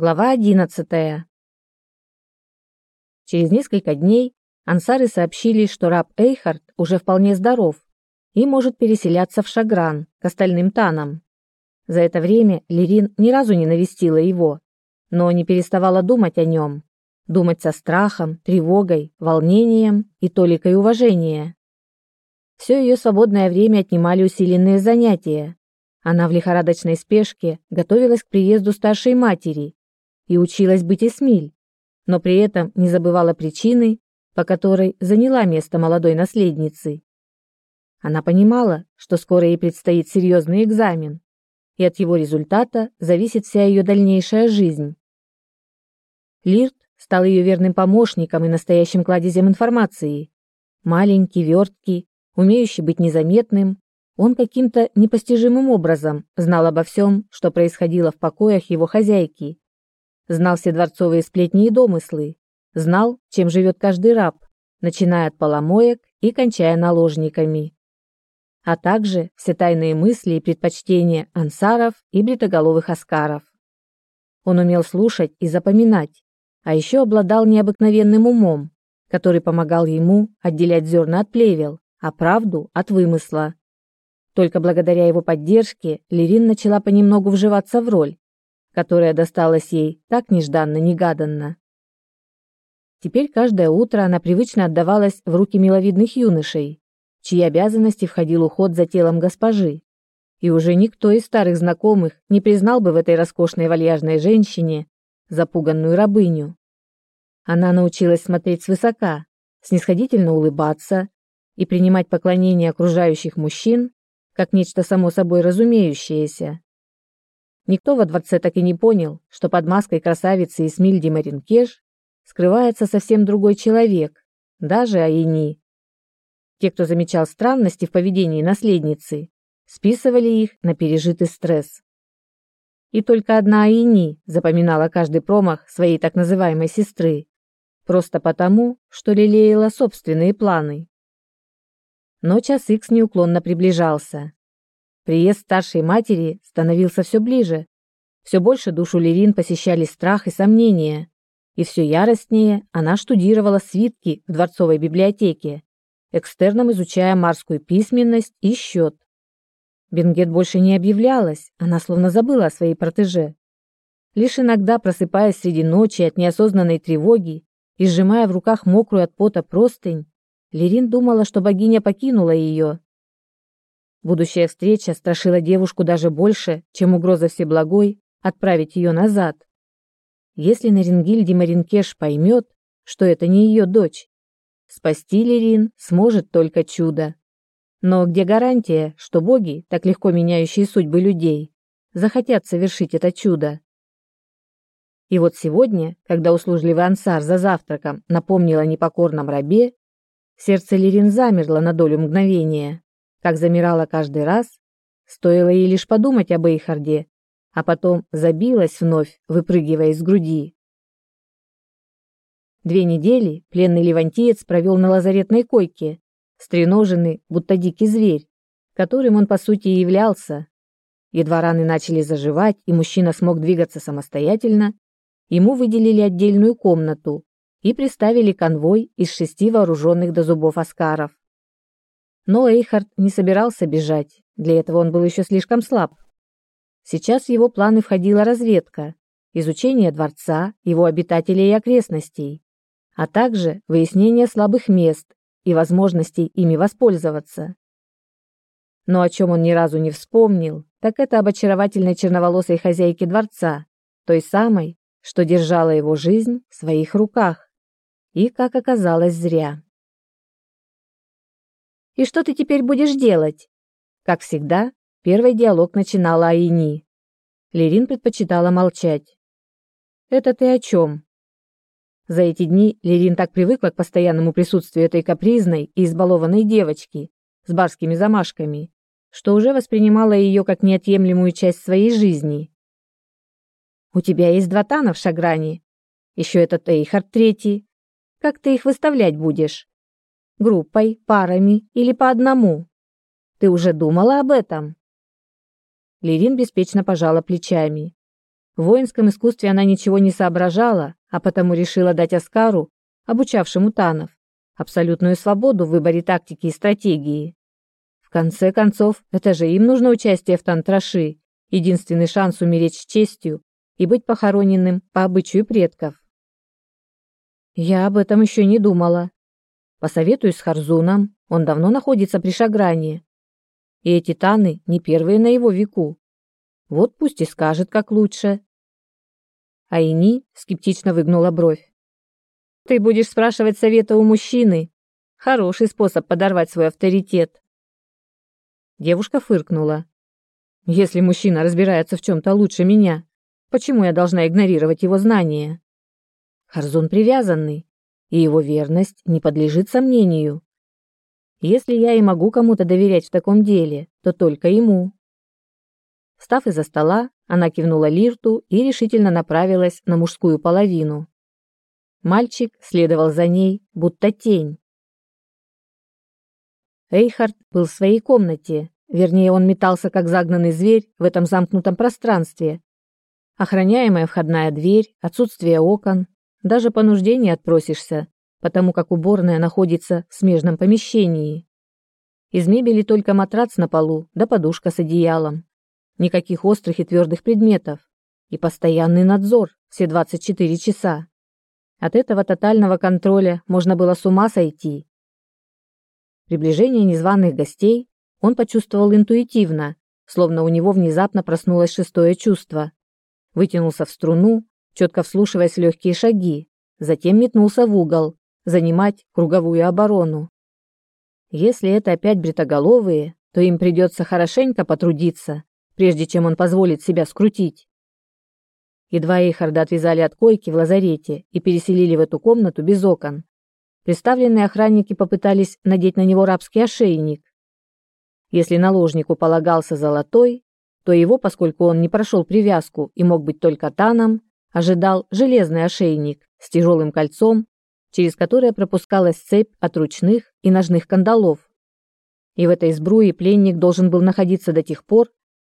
Глава 11. Через несколько дней ансары сообщили, что раб Эйхард уже вполне здоров и может переселяться в Шагран к остальным танам. За это время Лерин ни разу не навестила его, но не переставала думать о нем, думать со страхом, тревогой, волнением и толикой уважения. Все ее свободное время отнимали усиленные занятия. Она в лихорадочной спешке готовилась к приезду старшей матери и училась быть Эсмиль, но при этом не забывала причины, по которой заняла место молодой наследницы. Она понимала, что скоро ей предстоит серьезный экзамен, и от его результата зависит вся ее дальнейшая жизнь. Лирт стал ее верным помощником и настоящим кладезем информации. Маленький, верткий, умеющий быть незаметным, он каким-то непостижимым образом знал обо всем, что происходило в покоях его хозяйки знал все дворцовые сплетни и домыслы, знал, чем живет каждый раб, начиная от поломоек и кончая наложниками, а также все тайные мысли и предпочтения ансаров и бритоголовых аскаров. Он умел слушать и запоминать, а еще обладал необыкновенным умом, который помогал ему отделять зерна от плевел, а правду от вымысла. Только благодаря его поддержке Лерин начала понемногу вживаться в роль, которая досталась ей так нежданно-негаданно. Теперь каждое утро она привычно отдавалась в руки миловидных юношей, чьи обязанности входил уход за телом госпожи. И уже никто из старых знакомых не признал бы в этой роскошной вальяжной женщине запуганную рабыню. Она научилась смотреть свысока, снисходительно улыбаться и принимать поклонение окружающих мужчин как нечто само собой разумеющееся. Никто во дворце так и не понял, что под маской красавицы Исмильди Маринкеш скрывается совсем другой человек, даже Аини. Те, кто замечал странности в поведении наследницы, списывали их на пережитый стресс. И только одна Аини запоминала каждый промах своей так называемой сестры, просто потому, что лелеяла собственные планы. Но час Икс неуклонно приближался. Приезд старшей матери становился все ближе. Все больше душу Лерин посещали страх и сомнения. И все яростнее она штудировала свитки в дворцовой библиотеке, экстерном изучая марскую письменность и счет. Бенгет больше не объявлялась, она словно забыла о своей протеже. Лишь иногда, просыпаясь среди ночи от неосознанной тревоги и сжимая в руках мокрую от пота простынь, Лерин думала, что богиня покинула ее Будущая встреча страшила девушку даже больше, чем угроза Всеблагой отправить ее назад. Если Нарингильди Маринкеш поймет, что это не ее дочь, спасти Лерин сможет только чудо. Но где гарантия, что боги, так легко меняющие судьбы людей, захотят совершить это чудо? И вот сегодня, когда услужливый ансар за завтраком напомнил о непокорном рабе, сердце Лерин замерло на долю мгновения как замирала каждый раз, стоило ей лишь подумать об Эйхарде, а потом забилась вновь, выпрыгивая из груди. Две недели пленный левантиец провел на лазаретной койке, стреноженный, будто дикий зверь, которым он по сути и являлся. Едва раны начали заживать, и мужчина смог двигаться самостоятельно, ему выделили отдельную комнату и приставили конвой из шести вооруженных до зубов аскаров. Но Эйхард не собирался бежать, для этого он был еще слишком слаб. Сейчас в его планы входила разведка, изучение дворца, его обитателей и окрестностей, а также выяснение слабых мест и возможностей ими воспользоваться. Но о чем он ни разу не вспомнил, так это об очаровательной черноволосой хозяйке дворца, той самой, что держала его жизнь в своих руках. И, как оказалось, зря. И что ты теперь будешь делать? Как всегда, первый диалог начинала Айни. Лерин предпочитала молчать. Это ты о чем? За эти дни Лерин так привыкла к постоянному присутствию этой капризной и избалованной девочки с барскими замашками, что уже воспринимала ее как неотъемлемую часть своей жизни. У тебя есть два тана в Шагране. Еще этот Эйхард третий. Как ты их выставлять будешь? Группой, парами или по одному? Ты уже думала об этом? Лерин беспечно пожала плечами. В воинском искусстве она ничего не соображала, а потому решила дать Оскару, обучавшему Танов, абсолютную свободу в выборе тактики и стратегии. В конце концов, это же им нужно участие в тантраши, единственный шанс умереть с честью и быть похороненным по обычаю предков. Я об этом еще не думала. Посоветуюсь с Харзуном, он давно находится при Шагране. И эти таны не первые на его веку. Вот пусть и скажет, как лучше. Айни скептично выгнула бровь. Ты будешь спрашивать совета у мужчины. Хороший способ подорвать свой авторитет. Девушка фыркнула. Если мужчина разбирается в чем-то лучше меня, почему я должна игнорировать его знания? Харзун привязанный, и его верность не подлежит сомнению. Если я и могу кому-то доверять в таком деле, то только ему. Встав из-за стола, она кивнула Лирту и решительно направилась на мужскую половину. Мальчик следовал за ней, будто тень. Эйхард был в своей комнате, вернее, он метался как загнанный зверь в этом замкнутом пространстве. Охраняемая входная дверь, отсутствие окон, даже по нужде не отпросишься, потому как уборная находится в смежном помещении. Из мебели только матрац на полу да подушка с одеялом. Никаких острых и твердых предметов. И постоянный надзор все 24 часа. От этого тотального контроля можно было с ума сойти. Приближение незваных гостей он почувствовал интуитивно, словно у него внезапно проснулось шестое чувство. Вытянулся в струну, четко вслушиваясь в легкие шаги, затем метнулся в угол, занимать круговую оборону. Если это опять бритоголовые, то им придется хорошенько потрудиться, прежде чем он позволит себя скрутить. Едва Эйхарда отвязали от койки в лазарете и переселили в эту комнату без окон. Представленные охранники попытались надеть на него рабский ошейник. Если наложнику полагался золотой, то его, поскольку он не прошел привязку и мог быть только таном, ожидал железный ошейник с тяжелым кольцом, через которое пропускалась цепь от ручных и ножных кандалов. И в этой сбруе пленник должен был находиться до тех пор,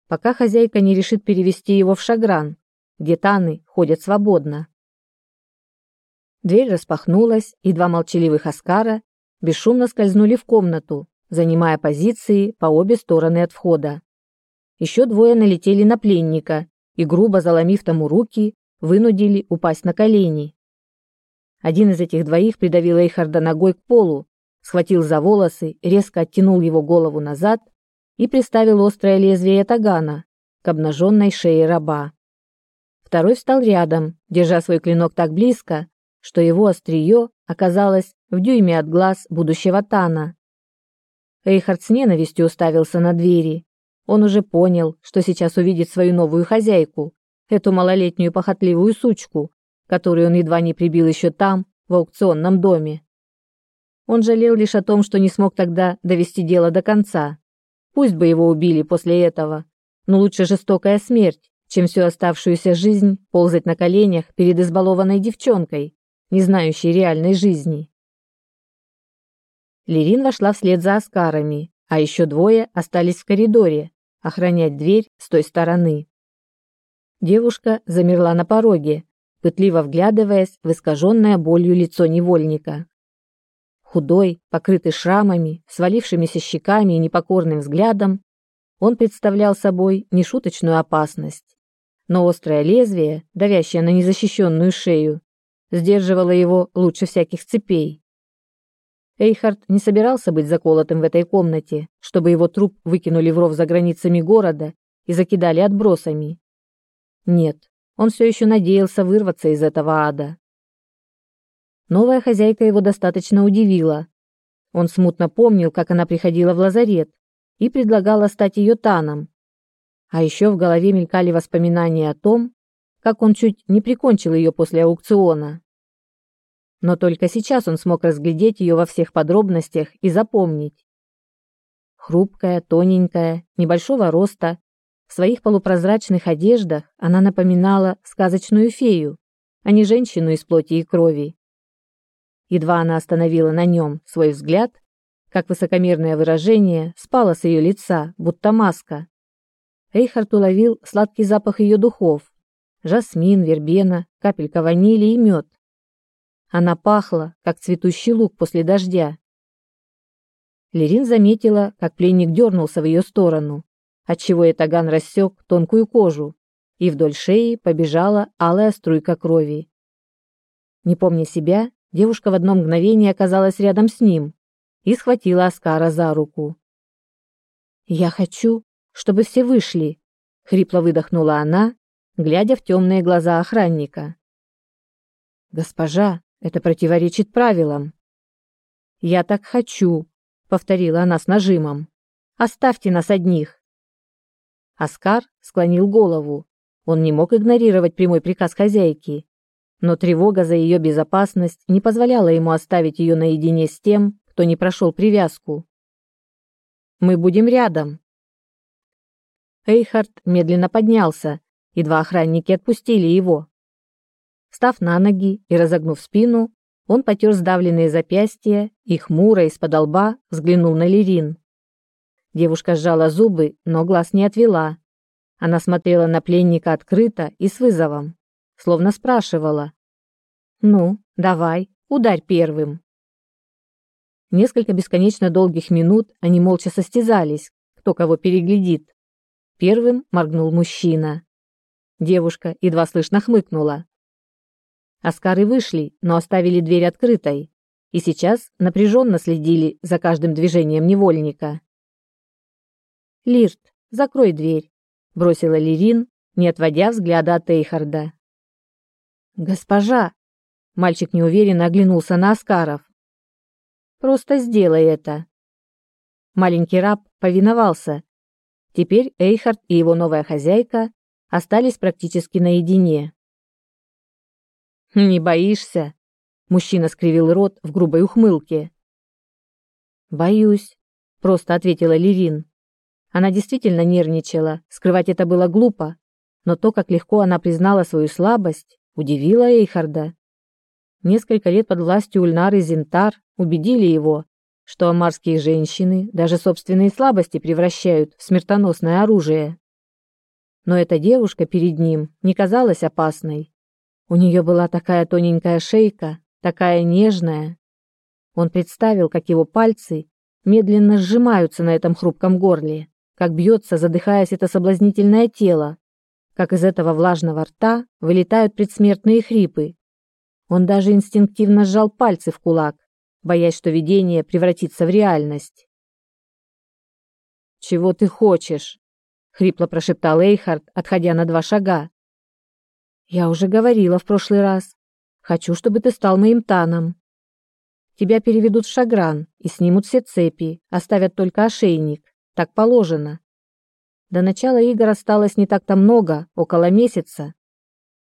пока хозяйка не решит перевести его в шагран, где таны ходят свободно. Дверь распахнулась, и два молчаливых аскара бесшумно скользнули в комнату, занимая позиции по обе стороны от входа. Еще двое налетели на пленника и, грубо заломив тому руки, вынудили упасть на колени. Один из этих двоих придавил Эйхарда ногой к полу, схватил за волосы, резко оттянул его голову назад и приставил острое лезвие тагана к обнаженной шее раба. Второй встал рядом, держа свой клинок так близко, что его острие оказалось в дюйме от глаз будущего Тана. Эйхард с ненавистью уставился на двери. Он уже понял, что сейчас увидит свою новую хозяйку, эту малолетнюю похотливую сучку, которую он едва не прибил еще там, в аукционном доме. Он жалел лишь о том, что не смог тогда довести дело до конца. Пусть бы его убили после этого, но лучше жестокая смерть, чем всю оставшуюся жизнь ползать на коленях перед избалованной девчонкой, не знающей реальной жизни. Лерин вошла вслед за Оскарами, а еще двое остались в коридоре, охранять дверь с той стороны. Девушка замерла на пороге, пытливо вглядываясь в искаженное болью лицо невольника. Худой, покрытый шрамами, свалившимися щеками и непокорным взглядом, он представлял собой нешуточную опасность но острое лезвие, давящее на незащищенную шею, сдерживало его лучше всяких цепей. Эйхард не собирался быть заколотым в этой комнате, чтобы его труп выкинули в ров за границами города и закидали отбросами. Нет, он все еще надеялся вырваться из этого ада. Новая хозяйка его достаточно удивила. Он смутно помнил, как она приходила в лазарет и предлагала стать ее таном, а еще в голове мелькали воспоминания о том, как он чуть не прикончил ее после аукциона. Но только сейчас он смог разглядеть ее во всех подробностях и запомнить. Хрупкая, тоненькая, небольшого роста, в своих полупрозрачных одеждах она напоминала сказочную фею, а не женщину из плоти и крови. Едва она остановила на нем свой взгляд, как высокомерное выражение спало с ее лица, будто маска. Эйхард уловил сладкий запах ее духов, Жасмин, вербена, капелька ванили и мед. Она пахла, как цветущий лук после дождя. Лерин заметила, как пленник дернулся в ее сторону, отчего Этаган рассек тонкую кожу, и вдоль шеи побежала алая струйка крови. Не помня себя, девушка в одно мгновение оказалась рядом с ним и схватила Аскара за руку. «Я хочу, чтобы все вышли», — хрипло выдохнула она, глядя в темные глаза охранника. «Госпожа, это противоречит правилам». «Я так хочу», — повторила она с нажимом. «Оставьте нас одних». Оскар склонил голову. Он не мог игнорировать прямой приказ хозяйки, но тревога за ее безопасность не позволяла ему оставить ее наедине с тем, кто не прошел привязку. «Мы будем рядом». Эйхард медленно поднялся, и два охранники отпустили его. Став на ноги и разогнув спину, он потер сдавленные запястья и хмуро из-под лба взглянул на Лерин. Девушка сжала зубы, но глаз не отвела. Она смотрела на пленника открыто и с вызовом, словно спрашивала. «Ну, давай, ударь первым». Несколько бесконечно долгих минут они молча состязались, кто кого переглядит. Первым моргнул мужчина. Девушка едва слышно хмыкнула. Аскары вышли, но оставили дверь открытой, и сейчас напряженно следили за каждым движением невольника. «Лирт, закрой дверь», — бросила Лирин, не отводя взгляда от Эйхарда. «Госпожа!» — мальчик неуверенно оглянулся на Аскаров. «Просто сделай это». Маленький раб повиновался. Теперь Эйхард и его новая хозяйка остались практически наедине. «Не боишься?» – мужчина скривил рот в грубой ухмылке. «Боюсь», – просто ответила Левин. Она действительно нервничала, скрывать это было глупо, но то, как легко она признала свою слабость, удивило Эйхарда. Несколько лет под властью Ульнары Зинтар убедили его, что амарские женщины даже собственные слабости превращают в смертоносное оружие. Но эта девушка перед ним не казалась опасной. У нее была такая тоненькая шейка, такая нежная. Он представил, как его пальцы медленно сжимаются на этом хрупком горле, как бьется, задыхаясь, это соблазнительное тело, как из этого влажного рта вылетают предсмертные хрипы. Он даже инстинктивно сжал пальцы в кулак, боясь, что видение превратится в реальность. «Чего ты хочешь?» — хрипло прошептал Эйхард, отходя на два шага. Я уже говорила в прошлый раз. Хочу, чтобы ты стал моим таном. Тебя переведут в Шагран и снимут все цепи, оставят только ошейник. Так положено. До начала игр осталось не так-то много, около месяца.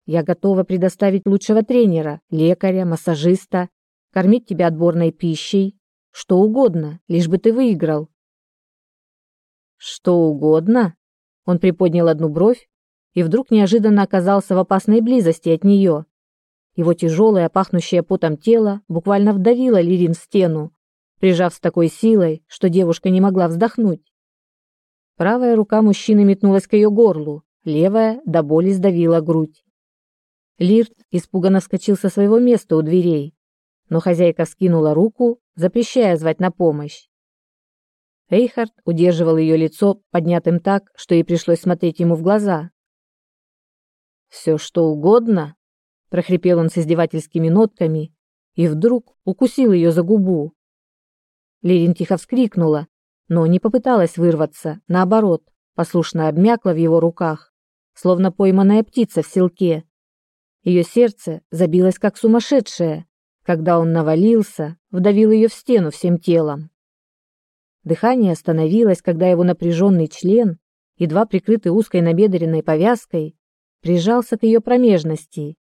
Я готова предоставить лучшего тренера, лекаря, массажиста, кормить тебя отборной пищей, что угодно, лишь бы ты выиграл. Что угодно? Он приподнял одну бровь, и вдруг неожиданно оказался в опасной близости от нее. Его тяжелое, пахнущее потом тело буквально вдавило Лирин в стену, прижав с такой силой, что девушка не могла вздохнуть. Правая рука мужчины метнулась к ее горлу, левая до боли сдавила грудь. Лирт испуганно вскочил со своего места у дверей, но хозяйка скинула руку, запрещая звать на помощь. Эйхард удерживал ее лицо поднятым так, что ей пришлось смотреть ему в глаза. «Все что угодно?» – прохрипел он с издевательскими нотками и вдруг укусил ее за губу. Лерин тихо вскрикнула, но не попыталась вырваться, наоборот, послушно обмякла в его руках, словно пойманная птица в селке. Ее сердце забилось как сумасшедшее, когда он навалился, вдавил ее в стену всем телом. Дыхание остановилось, когда его напряженный член, едва прикрытый узкой набедренной повязкой, прижался к ее промежности,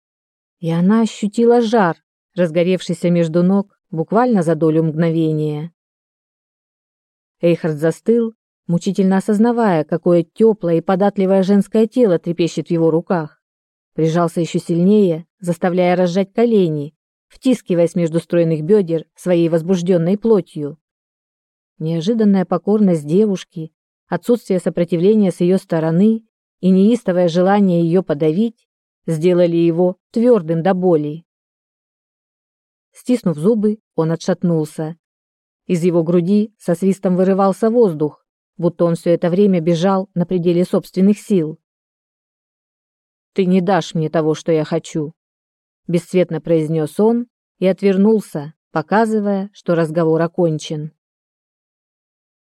и она ощутила жар, разгоревшийся между ног буквально за долю мгновения. Эйхард застыл, мучительно осознавая, какое теплое и податливое женское тело трепещет в его руках. Прижался еще сильнее, заставляя разжать колени, втискиваясь между стройных бедер своей возбужденной плотью. Неожиданная покорность девушки, отсутствие сопротивления с ее стороны и неистовое желание ее подавить сделали его твердым до боли. Стиснув зубы, он отшатнулся. Из его груди со свистом вырывался воздух, будто он все это время бежал на пределе собственных сил. «Ты не дашь мне того, что я хочу», — бесцветно произнес он и отвернулся, показывая, что разговор окончен.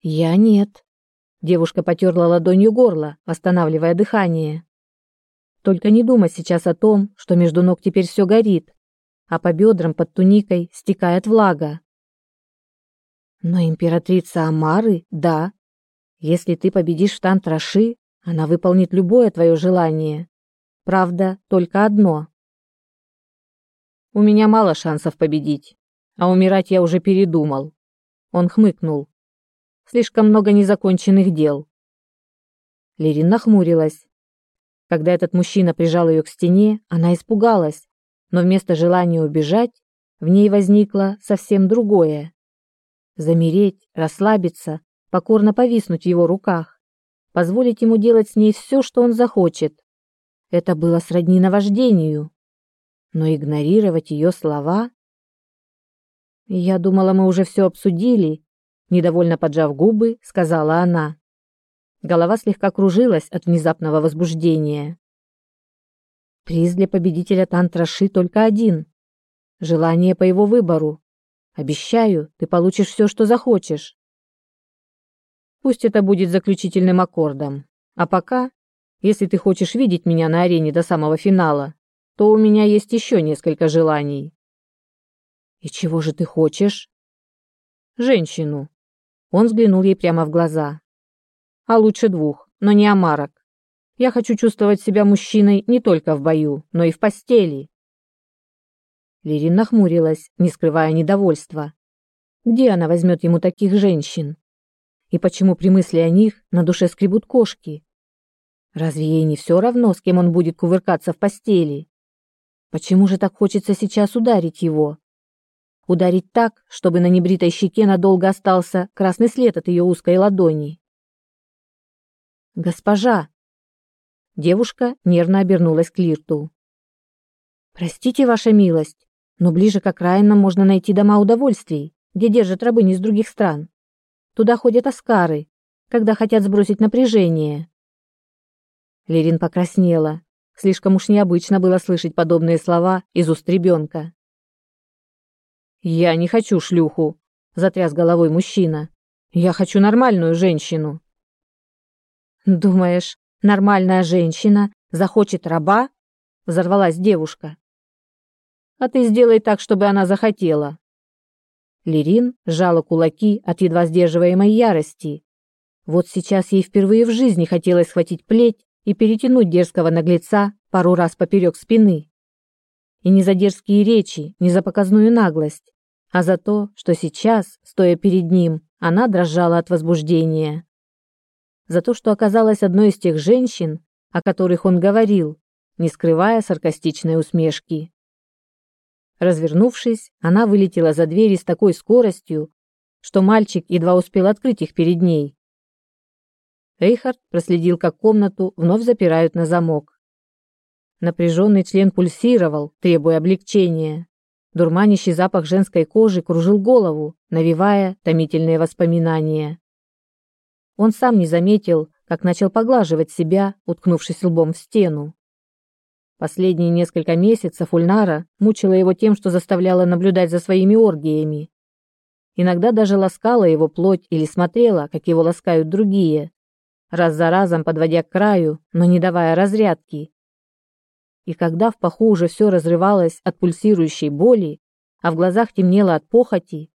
«Я нет», — девушка потерла ладонью горло, восстанавливая дыхание. «Только не думай сейчас о том, что между ног теперь все горит, а по бедрам под туникой стекает влага. Но императрица Амары, да. Если ты победишь в Тантраши, она выполнит любое твое желание. Правда, только одно. У меня мало шансов победить, а умирать я уже передумал. Он хмыкнул. Слишком много незаконченных дел. Лерин нахмурилась. Когда этот мужчина прижал ее к стене, она испугалась, но вместо желания убежать, в ней возникло совсем другое. Замереть, расслабиться, покорно повиснуть в его руках, позволить ему делать с ней все, что он захочет. Это было сродни наваждению. Но игнорировать ее слова... «Я думала, мы уже все обсудили», — недовольно поджав губы, сказала она. Голова слегка кружилась от внезапного возбуждения. Приз для победителя Тантраши только один. Желание по его выбору. Обещаю, ты получишь все, что захочешь. Пусть это будет заключительным аккордом. А пока, если ты хочешь видеть меня на арене до самого финала, то у меня есть еще несколько желаний. И чего же ты хочешь? Женщину. Он взглянул ей прямо в глаза. А лучше двух, но не амарок. Я хочу чувствовать себя мужчиной не только в бою, но и в постели. Лирин нахмурилась, не скрывая недовольства. Где она возьмет ему таких женщин? И почему при мысли о них на душе скребут кошки? Разве ей не все равно, с кем он будет кувыркаться в постели? Почему же так хочется сейчас ударить его? Ударить так, чтобы на небритой щеке надолго остался красный след от ее узкой ладони. «Госпожа!» Девушка нервно обернулась к Лирту. «Простите, ваша милость, но ближе к окраинам можно найти дома удовольствий, где держат рабынь из других стран. Туда ходят аскары, когда хотят сбросить напряжение». Лерин покраснела. Слишком уж необычно было слышать подобные слова из уст ребенка. «Я не хочу шлюху», — затряс головой мужчина. «Я хочу нормальную женщину». «Думаешь, Нормальная женщина захочет раба? Взорвалась девушка. А ты сделай так, чтобы она захотела. Лерин сжала кулаки от едва сдерживаемой ярости. Вот сейчас ей впервые в жизни хотелось схватить плеть и перетянуть дерзкого наглеца пару раз поперек спины. И не за дерзкие речи, не за показную наглость, а за то, что сейчас, стоя перед ним, она дрожала от возбуждения за то, что оказалась одной из тех женщин, о которых он говорил, не скрывая саркастичной усмешки. Развернувшись, она вылетела за дверь с такой скоростью, что мальчик едва успел открыть их перед ней. Рейхард проследил, как комнату вновь запирают на замок. Напряженный член пульсировал, требуя облегчения. Дурманящий запах женской кожи кружил голову, навевая томительные воспоминания. Он сам не заметил, как начал поглаживать себя, уткнувшись лбом в стену. Последние несколько месяцев Ульнара мучила его тем, что заставляла наблюдать за своими оргиями. Иногда даже ласкала его плоть или смотрела, как его ласкают другие, раз за разом подводя к краю, но не давая разрядки. И когда в паху уже все разрывалось от пульсирующей боли, а в глазах темнело от похоти,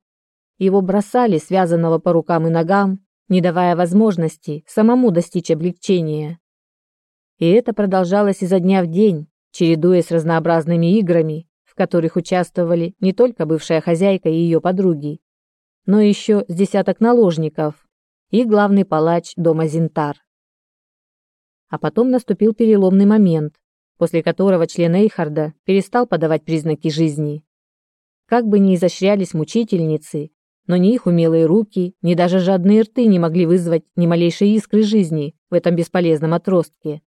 его бросали связанного по рукам и ногам не давая возможности самому достичь облегчения. И это продолжалось изо дня в день, чередуясь с разнообразными играми, в которых участвовали не только бывшая хозяйка и ее подруги, но еще с десяток наложников и главный палач дома Зинтар. А потом наступил переломный момент, после которого член Эйхарда перестал подавать признаки жизни. Как бы ни изощрялись мучительницы, но ни их умелые руки, ни даже жадные рты не могли вызвать ни малейшей искры жизни в этом бесполезном отростке.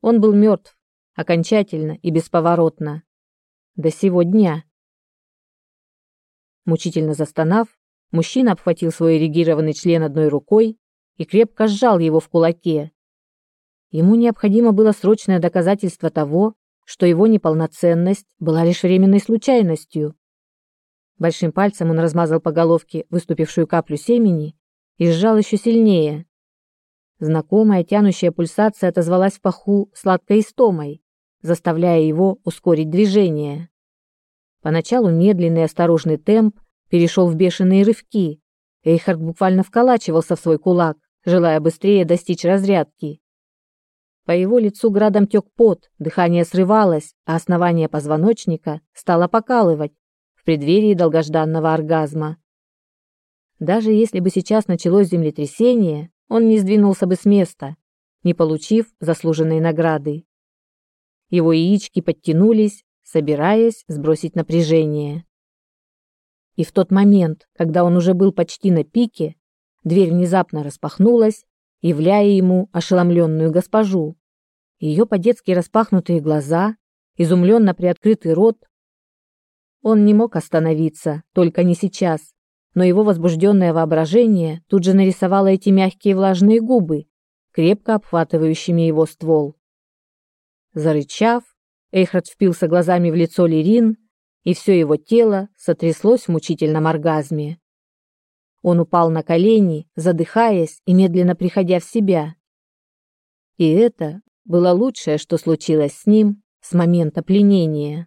Он был мертв, окончательно и бесповоротно. До сего дня. Мучительно застонав, мужчина обхватил свой эрегированный член одной рукой и крепко сжал его в кулаке. Ему необходимо было срочное доказательство того, что его неполноценность была лишь временной случайностью. Большим пальцем он размазал по головке выступившую каплю семени и сжал еще сильнее. Знакомая тянущая пульсация отозвалась в паху сладкой истомой, заставляя его ускорить движение. Поначалу медленный осторожный темп перешел в бешеные рывки. Эйхард буквально вколачивался в свой кулак, желая быстрее достичь разрядки. По его лицу градом тек пот, дыхание срывалось, а основание позвоночника стало покалывать в преддверии долгожданного оргазма. Даже если бы сейчас началось землетрясение, он не сдвинулся бы с места, не получив заслуженной награды. Его яички подтянулись, собираясь сбросить напряжение. И в тот момент, когда он уже был почти на пике, дверь внезапно распахнулась, являя ему ошеломленную госпожу. Ее по-детски распахнутые глаза, изумленно приоткрытый рот. Он не мог остановиться, только не сейчас, но его возбужденное воображение тут же нарисовало эти мягкие влажные губы, крепко обхватывающими его ствол. Зарычав, Эйхард впился глазами в лицо Лерин, и все его тело сотряслось в мучительном оргазме. Он упал на колени, задыхаясь и медленно приходя в себя. И это было лучшее, что случилось с ним с момента пленения.